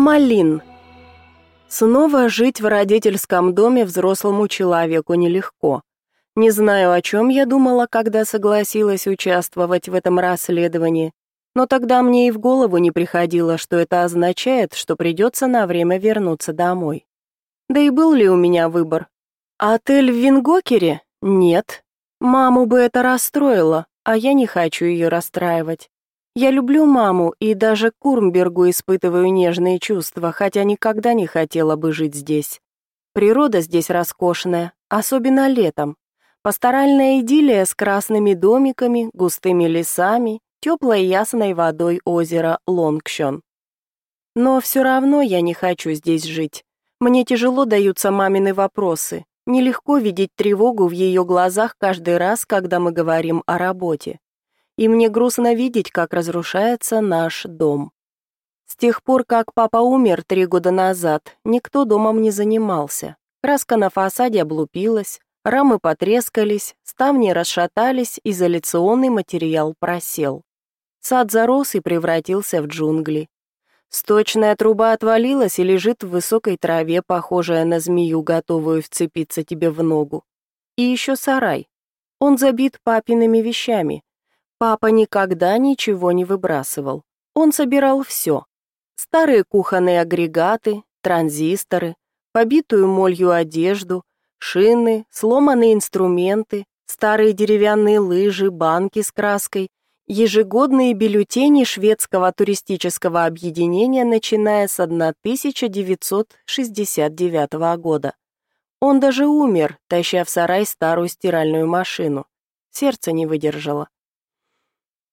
Малин. Снова жить в родительском доме взрослому человеку нелегко. Не знаю, о чем я думала, когда согласилась участвовать в этом расследовании, но тогда мне и в голову не приходило, что это означает, что придется на время вернуться домой. Да и был ли у меня выбор? Отель в Вингокере? Нет. Маму бы это расстроило, а я не хочу ее расстраивать. Я люблю маму и даже Курмбергу испытываю нежные чувства, хотя никогда не хотела бы жить здесь. Природа здесь роскошная, особенно летом. Пасторальная идиллия с красными домиками, густыми лесами, теплой ясной водой озера Лонгшон. Но все равно я не хочу здесь жить. Мне тяжело даются мамины вопросы. Нелегко видеть тревогу в ее глазах каждый раз, когда мы говорим о работе и мне грустно видеть, как разрушается наш дом. С тех пор, как папа умер три года назад, никто домом не занимался. Краска на фасаде облупилась, рамы потрескались, ставни расшатались, изоляционный материал просел. Сад зарос и превратился в джунгли. Сточная труба отвалилась и лежит в высокой траве, похожая на змею, готовую вцепиться тебе в ногу. И еще сарай. Он забит папиными вещами, Папа никогда ничего не выбрасывал. Он собирал все. Старые кухонные агрегаты, транзисторы, побитую молью одежду, шины, сломанные инструменты, старые деревянные лыжи, банки с краской, ежегодные бюллетени шведского туристического объединения, начиная с 1969 года. Он даже умер, таща в сарай старую стиральную машину. Сердце не выдержало.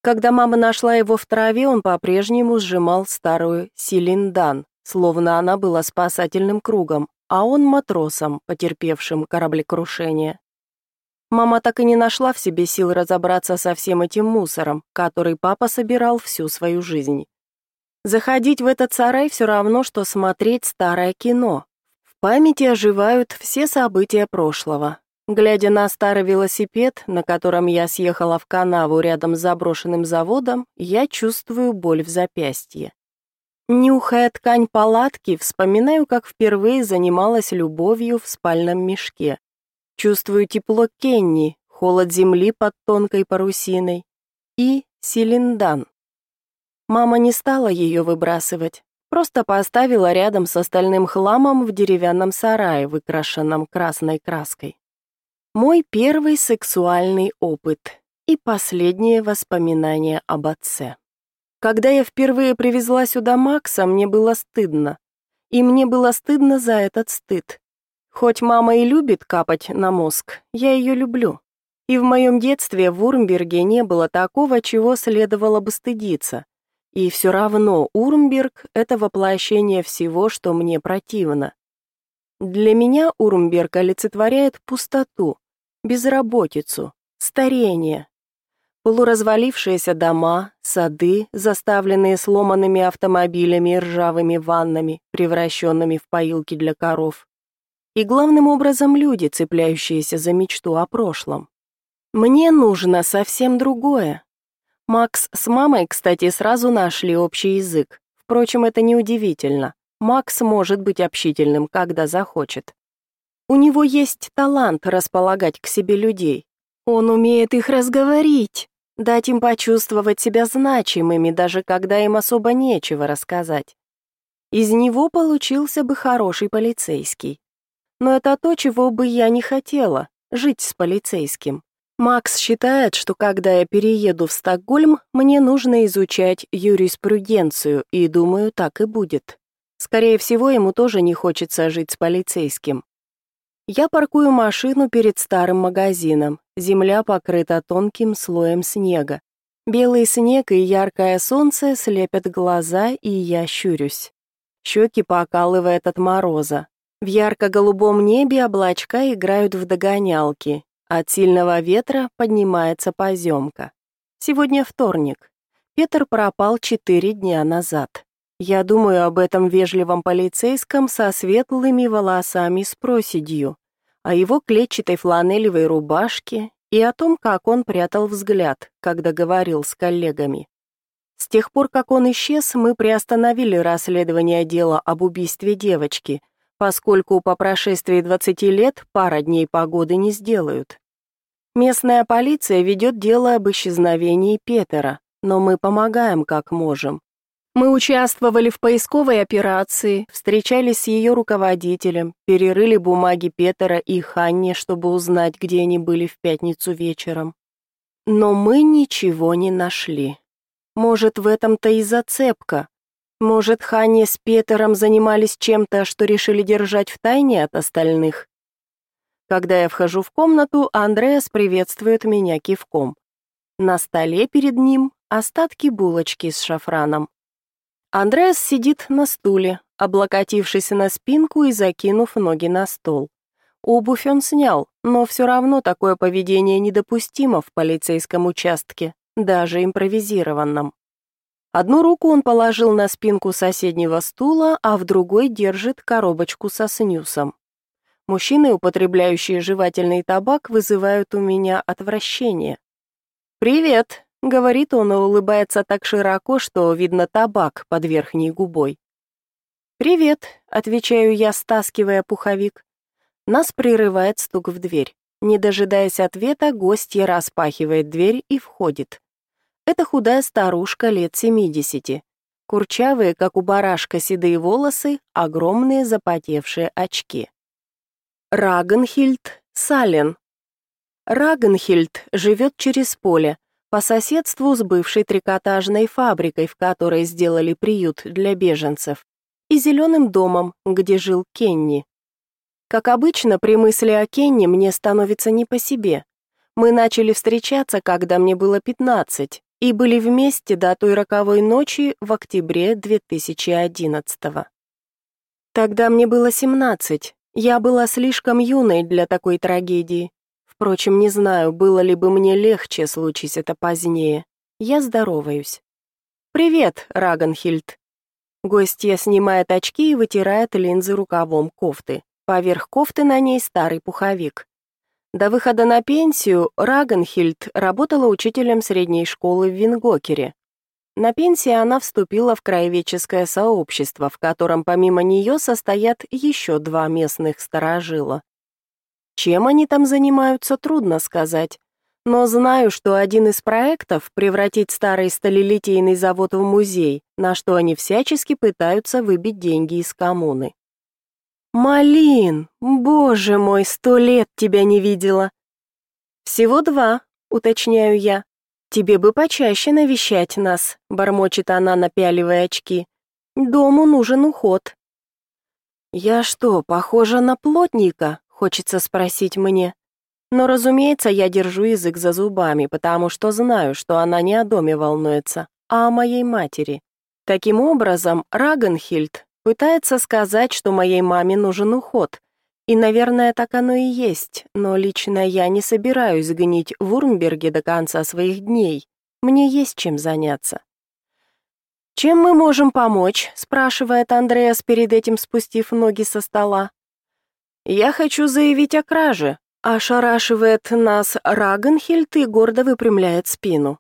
Когда мама нашла его в траве, он по-прежнему сжимал старую Силиндан, словно она была спасательным кругом, а он матросом, потерпевшим кораблекрушение. Мама так и не нашла в себе сил разобраться со всем этим мусором, который папа собирал всю свою жизнь. Заходить в этот сарай все равно, что смотреть старое кино. В памяти оживают все события прошлого, Глядя на старый велосипед, на котором я съехала в канаву рядом с заброшенным заводом, я чувствую боль в запястье. Нюхая ткань палатки, вспоминаю, как впервые занималась любовью в спальном мешке. Чувствую тепло Кенни, холод земли под тонкой парусиной и Силиндан. Мама не стала ее выбрасывать, просто поставила рядом с остальным хламом в деревянном сарае, выкрашенном красной краской. Мой первый сексуальный опыт и последнее воспоминание об отце. Когда я впервые привезла сюда Макса, мне было стыдно. И мне было стыдно за этот стыд. Хоть мама и любит капать на мозг, я ее люблю. И в моем детстве в Урмберге не было такого, чего следовало бы стыдиться. И все равно Урмберг — это воплощение всего, что мне противно. Для меня Урмберг олицетворяет пустоту, безработицу, старение. Полуразвалившиеся дома, сады, заставленные сломанными автомобилями и ржавыми ваннами, превращенными в поилки для коров. И главным образом люди, цепляющиеся за мечту о прошлом. Мне нужно совсем другое. Макс с мамой, кстати, сразу нашли общий язык. Впрочем, это неудивительно. Макс может быть общительным, когда захочет. У него есть талант располагать к себе людей. Он умеет их разговорить, дать им почувствовать себя значимыми, даже когда им особо нечего рассказать. Из него получился бы хороший полицейский. Но это то, чего бы я не хотела — жить с полицейским. Макс считает, что когда я перееду в Стокгольм, мне нужно изучать юриспруденцию, и думаю, так и будет. Скорее всего, ему тоже не хочется жить с полицейским. Я паркую машину перед старым магазином. Земля покрыта тонким слоем снега. Белый снег и яркое солнце слепят глаза, и я щурюсь. Щеки покалывает от мороза. В ярко-голубом небе облачка играют в догонялки. От сильного ветра поднимается поземка. Сегодня вторник. Петр пропал четыре дня назад. Я думаю об этом вежливом полицейском со светлыми волосами с проседью, о его клетчатой фланелевой рубашке и о том, как он прятал взгляд, когда говорил с коллегами. С тех пор, как он исчез, мы приостановили расследование дела об убийстве девочки, поскольку по прошествии 20 лет пара дней погоды не сделают. Местная полиция ведет дело об исчезновении Петера, но мы помогаем как можем. Мы участвовали в поисковой операции, встречались с ее руководителем, перерыли бумаги Петера и Ханне, чтобы узнать, где они были в пятницу вечером. Но мы ничего не нашли. Может, в этом-то и зацепка. Может, Ханне с Петером занимались чем-то, что решили держать в тайне от остальных. Когда я вхожу в комнату, Андреас приветствует меня кивком. На столе перед ним остатки булочки с шафраном. Андреас сидит на стуле, облокотившись на спинку и закинув ноги на стол. Обувь он снял, но все равно такое поведение недопустимо в полицейском участке даже импровизированном. Одну руку он положил на спинку соседнего стула, а в другой держит коробочку со снюсом. Мужчины, употребляющие жевательный табак, вызывают у меня отвращение. «Привет», — говорит он и улыбается так широко, что видно табак под верхней губой. «Привет», — отвечаю я, стаскивая пуховик. Нас прерывает стук в дверь. Не дожидаясь ответа, гостья распахивает дверь и входит. Это худая старушка лет семидесяти. Курчавые, как у барашка, седые волосы, огромные запотевшие очки. Рагенхильд Сален. Рагенхильд живет через поле, по соседству с бывшей трикотажной фабрикой, в которой сделали приют для беженцев, и зеленым домом, где жил Кенни. Как обычно, при мысли о Кенни мне становится не по себе. Мы начали встречаться, когда мне было пятнадцать и были вместе до той роковой ночи в октябре 2011 -го. Тогда мне было 17. Я была слишком юной для такой трагедии. Впрочем, не знаю, было ли бы мне легче случись это позднее. Я здороваюсь. «Привет, Рагенхильд». Гостья снимает очки и вытирает линзы рукавом кофты. Поверх кофты на ней старый пуховик. До выхода на пенсию Рагенхильд работала учителем средней школы в Вингокере. На пенсии она вступила в краеведческое сообщество, в котором помимо нее состоят еще два местных старожила. Чем они там занимаются, трудно сказать. Но знаю, что один из проектов — превратить старый сталелитейный завод в музей, на что они всячески пытаются выбить деньги из коммуны. «Малин, боже мой, сто лет тебя не видела!» «Всего два», — уточняю я. «Тебе бы почаще навещать нас», — бормочет она, напяливая очки. «Дому нужен уход». «Я что, похожа на плотника?» — хочется спросить мне. Но, разумеется, я держу язык за зубами, потому что знаю, что она не о доме волнуется, а о моей матери. Таким образом, Рагенхильд Пытается сказать, что моей маме нужен уход. И, наверное, так оно и есть, но лично я не собираюсь гнить в Урмберге до конца своих дней. Мне есть чем заняться. «Чем мы можем помочь?» — спрашивает Андреас, перед этим спустив ноги со стола. «Я хочу заявить о краже», — ошарашивает нас Рагенхильд и гордо выпрямляет спину.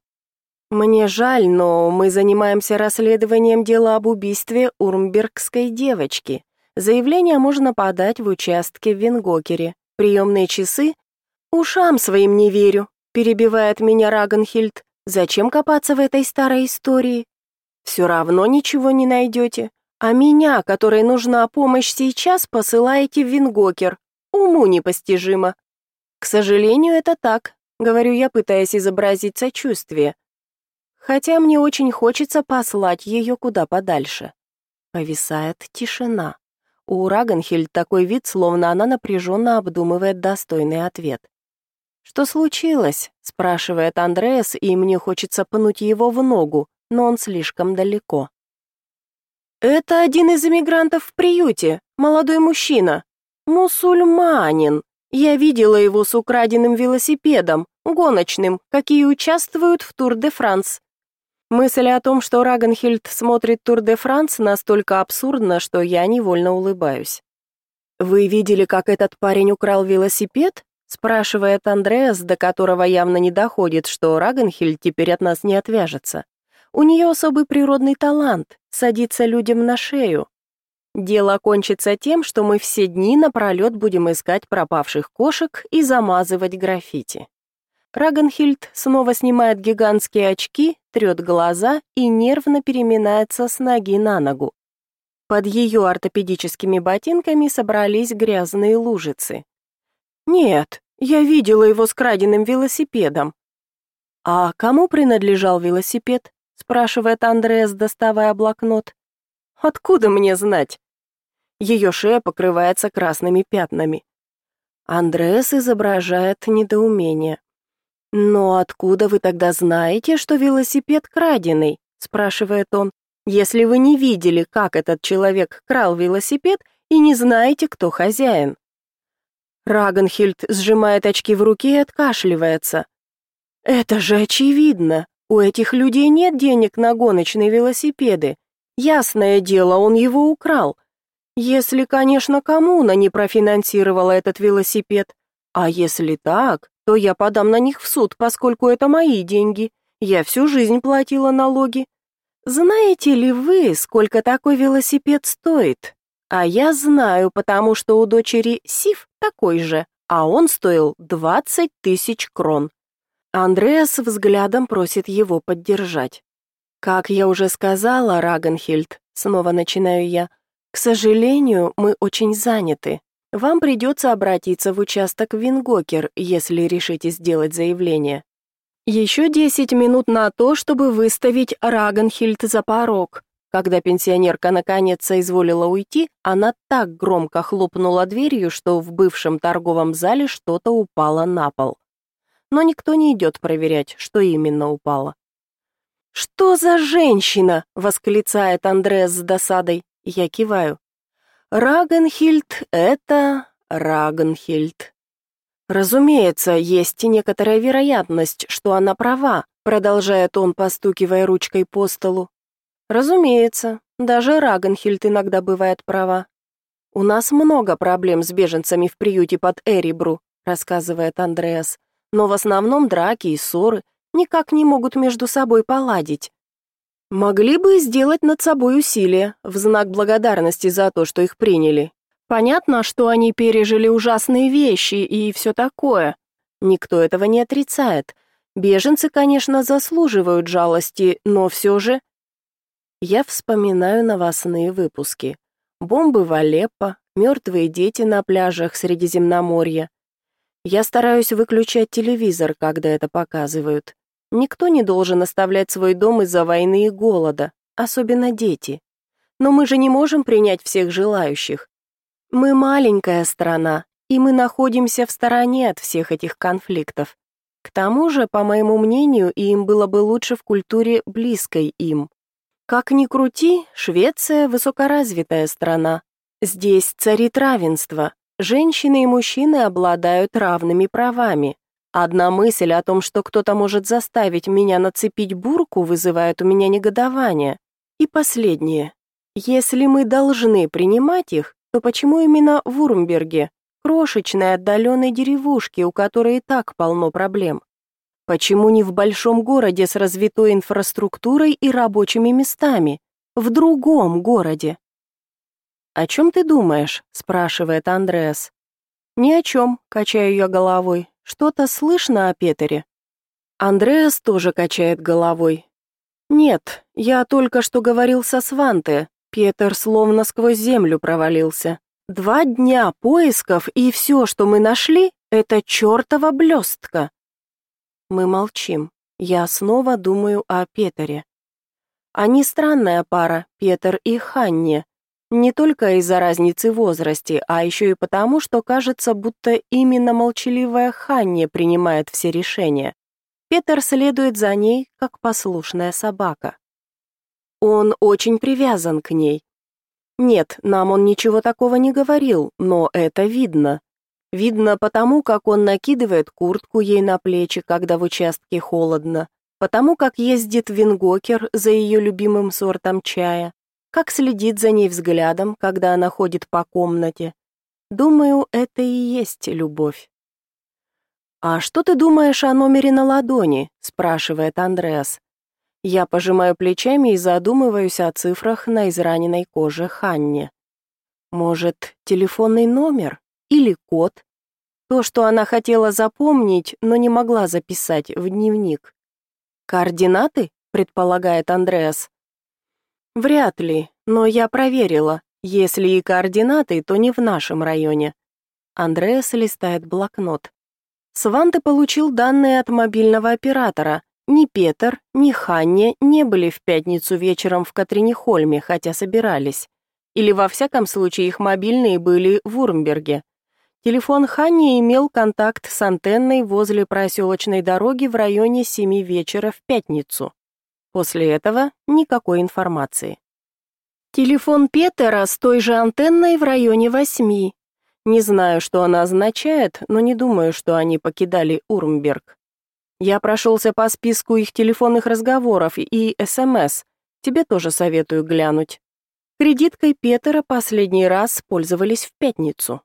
Мне жаль, но мы занимаемся расследованием дела об убийстве урмбергской девочки. Заявление можно подать в участке в Венгокере. Приемные часы? Ушам своим не верю, перебивает меня Рагенхильд. Зачем копаться в этой старой истории? Все равно ничего не найдете. А меня, которой нужна помощь сейчас, посылаете в Венгокер. Уму непостижимо. К сожалению, это так, говорю я, пытаясь изобразить сочувствие хотя мне очень хочется послать ее куда подальше. Повисает тишина. У Рагенхильд такой вид, словно она напряженно обдумывает достойный ответ. «Что случилось?» — спрашивает Андреас, и мне хочется пнуть его в ногу, но он слишком далеко. «Это один из эмигрантов в приюте, молодой мужчина. Мусульманин. Я видела его с украденным велосипедом, гоночным, какие участвуют в Тур-де-Франс. Мысль о том, что Рагенхильд смотрит Тур де Франс, настолько абсурдна, что я невольно улыбаюсь. «Вы видели, как этот парень украл велосипед?» спрашивает Андреас, до которого явно не доходит, что Рагенхильд теперь от нас не отвяжется. У нее особый природный талант — садиться людям на шею. Дело кончится тем, что мы все дни напролет будем искать пропавших кошек и замазывать граффити. Рагенхильд снова снимает гигантские очки, трет глаза и нервно переминается с ноги на ногу. Под ее ортопедическими ботинками собрались грязные лужицы. «Нет, я видела его с краденным велосипедом». «А кому принадлежал велосипед?» — спрашивает Андреас, доставая блокнот. «Откуда мне знать?» Ее шея покрывается красными пятнами. Андреас изображает недоумение. «Но откуда вы тогда знаете, что велосипед краденый?» — спрашивает он. «Если вы не видели, как этот человек крал велосипед и не знаете, кто хозяин». Рагенхильд сжимает очки в руке и откашливается. «Это же очевидно. У этих людей нет денег на гоночные велосипеды. Ясное дело, он его украл. Если, конечно, коммуна не профинансировала этот велосипед. А если так, то я подам на них в суд, поскольку это мои деньги. Я всю жизнь платила налоги. Знаете ли вы, сколько такой велосипед стоит? А я знаю, потому что у дочери Сив такой же, а он стоил 20 тысяч крон. Андреас взглядом просит его поддержать. Как я уже сказала, Рагенхильд, снова начинаю я, к сожалению, мы очень заняты. Вам придется обратиться в участок Вингокер, если решите сделать заявление. Еще 10 минут на то, чтобы выставить Рагенхильд за порог. Когда пенсионерка наконец соизволила уйти, она так громко хлопнула дверью, что в бывшем торговом зале что-то упало на пол. Но никто не идет проверять, что именно упало. «Что за женщина?» — восклицает Андреас с досадой. Я киваю. Рагенхильд — это Рагенхильд. Разумеется, есть и некоторая вероятность, что она права, продолжает он, постукивая ручкой по столу. Разумеется, даже Рагенхильд иногда бывает права. У нас много проблем с беженцами в приюте под Эрибру, рассказывает Андреас. Но в основном драки и ссоры никак не могут между собой поладить. Могли бы сделать над собой усилия в знак благодарности за то, что их приняли. Понятно, что они пережили ужасные вещи и все такое. Никто этого не отрицает. Беженцы, конечно, заслуживают жалости, но все же... Я вспоминаю новостные выпуски. Бомбы в Алеппо, мертвые дети на пляжах Средиземноморья. Я стараюсь выключать телевизор, когда это показывают. Никто не должен оставлять свой дом из-за войны и голода, особенно дети. Но мы же не можем принять всех желающих. Мы маленькая страна, и мы находимся в стороне от всех этих конфликтов. К тому же, по моему мнению, им было бы лучше в культуре близкой им. Как ни крути, Швеция высокоразвитая страна. Здесь царит равенство. Женщины и мужчины обладают равными правами. Одна мысль о том, что кто-то может заставить меня нацепить бурку, вызывает у меня негодование. И последнее. Если мы должны принимать их, то почему именно в Урмберге, крошечной отдаленной деревушке, у которой и так полно проблем? Почему не в большом городе с развитой инфраструктурой и рабочими местами, в другом городе? «О чем ты думаешь?» – спрашивает Андреас. «Ни о чем», – качаю я головой. Что-то слышно о Петере? Андреас тоже качает головой. Нет, я только что говорил со Сванте. Петер словно сквозь землю провалился. Два дня поисков, и все, что мы нашли, это чертова блестка. Мы молчим. Я снова думаю о Петере. Они странная пара, Петер и Ханне. Не только из-за разницы в возрасте, а еще и потому, что кажется, будто именно молчаливая Ханни принимает все решения. Петер следует за ней, как послушная собака. Он очень привязан к ней. Нет, нам он ничего такого не говорил, но это видно. Видно потому, как он накидывает куртку ей на плечи, когда в участке холодно, потому как ездит Вингокер за ее любимым сортом чая, как следит за ней взглядом, когда она ходит по комнате. Думаю, это и есть любовь. «А что ты думаешь о номере на ладони?» — спрашивает Андреас. Я пожимаю плечами и задумываюсь о цифрах на израненной коже Ханне. Может, телефонный номер или код? То, что она хотела запомнить, но не могла записать в дневник. Координаты, предполагает Андреас. Вряд ли, но я проверила. Если и координаты, то не в нашем районе. Андреас листает блокнот. Сванте получил данные от мобильного оператора. Ни Петр, ни Ханне не были в пятницу вечером в Катринихольме, хотя собирались. Или во всяком случае их мобильные были в Урмберге. Телефон Ханни имел контакт с антенной возле проселочной дороги в районе 7 вечера в пятницу. После этого никакой информации. Телефон Петера с той же антенной в районе 8. Не знаю, что она означает, но не думаю, что они покидали Урмберг. Я прошелся по списку их телефонных разговоров и СМС. Тебе тоже советую глянуть. Кредиткой Петера последний раз пользовались в пятницу.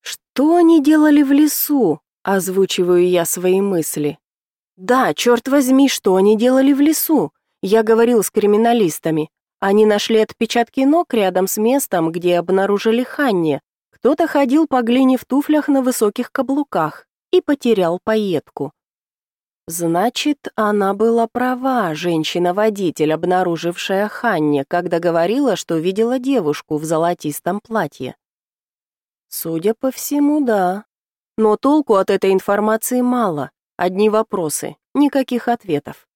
Что они делали в лесу? Озвучиваю я свои мысли. Да, черт возьми, что они делали в лесу? Я говорил с криминалистами. Они нашли отпечатки ног рядом с местом, где обнаружили Ханни. Кто-то ходил по глине в туфлях на высоких каблуках и потерял поетку. Значит, она была права, женщина-водитель, обнаружившая Ханне, когда говорила, что видела девушку в золотистом платье. Судя по всему, да. Но толку от этой информации мало. Одни вопросы, никаких ответов.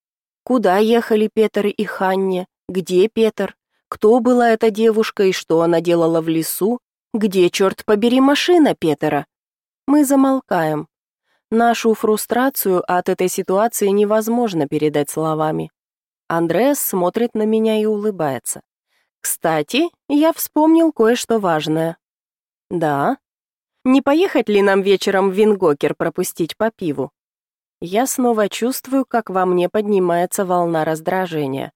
Куда ехали Петр и Ханне? Где Петр? Кто была эта девушка и что она делала в лесу? Где, черт побери, машина Петера? Мы замолкаем, Нашу фрустрацию от этой ситуации невозможно передать словами. Андреас смотрит на меня и улыбается. Кстати, я вспомнил кое-что важное. Да. Не поехать ли нам вечером в Вингокер пропустить по пиву? Я снова чувствую, как во мне поднимается волна раздражения.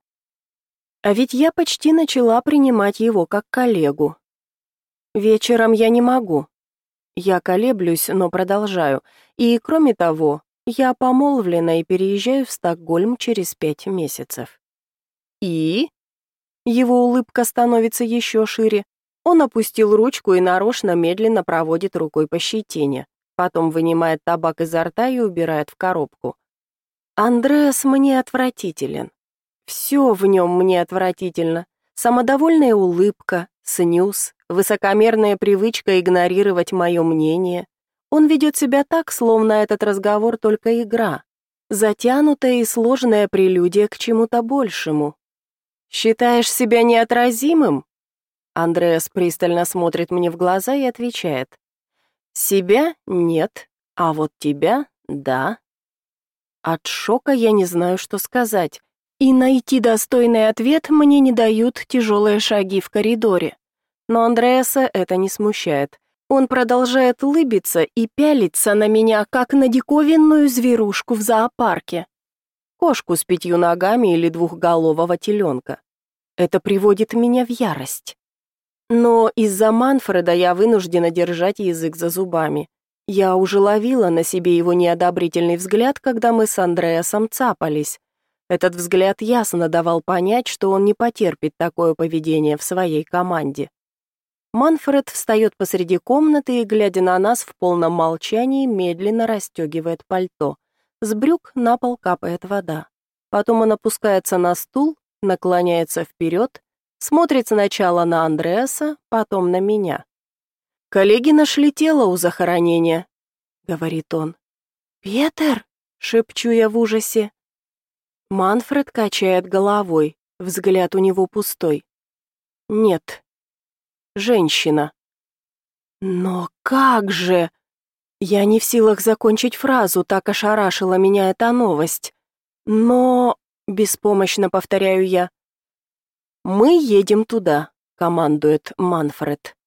А ведь я почти начала принимать его как коллегу. Вечером я не могу. Я колеблюсь, но продолжаю. И, кроме того, я помолвлена и переезжаю в Стокгольм через пять месяцев. И? Его улыбка становится еще шире. Он опустил ручку и нарочно медленно проводит рукой по щетине. Потом вынимает табак изо рта и убирает в коробку. Андреас мне отвратителен. Все в нем мне отвратительно. Самодовольная улыбка, снюс, высокомерная привычка игнорировать мое мнение. Он ведет себя так, словно этот разговор только игра, затянутая и сложная прелюдия к чему-то большему. «Считаешь себя неотразимым?» Андреас пристально смотрит мне в глаза и отвечает. «Себя нет, а вот тебя — да». От шока я не знаю, что сказать, и найти достойный ответ мне не дают тяжелые шаги в коридоре. Но Андреаса это не смущает. Он продолжает улыбиться и пялиться на меня, как на диковинную зверушку в зоопарке. Кошку с пятью ногами или двухголового теленка. Это приводит меня в ярость. Но из-за Манфреда я вынуждена держать язык за зубами. Я уже ловила на себе его неодобрительный взгляд, когда мы с Андреасом цапались. Этот взгляд ясно давал понять, что он не потерпит такое поведение в своей команде. Манфред встает посреди комнаты и, глядя на нас в полном молчании, медленно расстегивает пальто. С брюк на пол капает вода. Потом он опускается на стул, наклоняется вперед, смотрит сначала на Андреаса, потом на меня. «Коллеги нашли тело у захоронения», — говорит он. «Петер?» — шепчу я в ужасе. Манфред качает головой, взгляд у него пустой. «Нет, женщина. Но как же? Я не в силах закончить фразу, так ошарашила меня эта новость. Но, беспомощно повторяю я. Мы едем туда, командует Манфред.